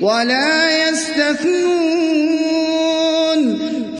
ولا يستثنون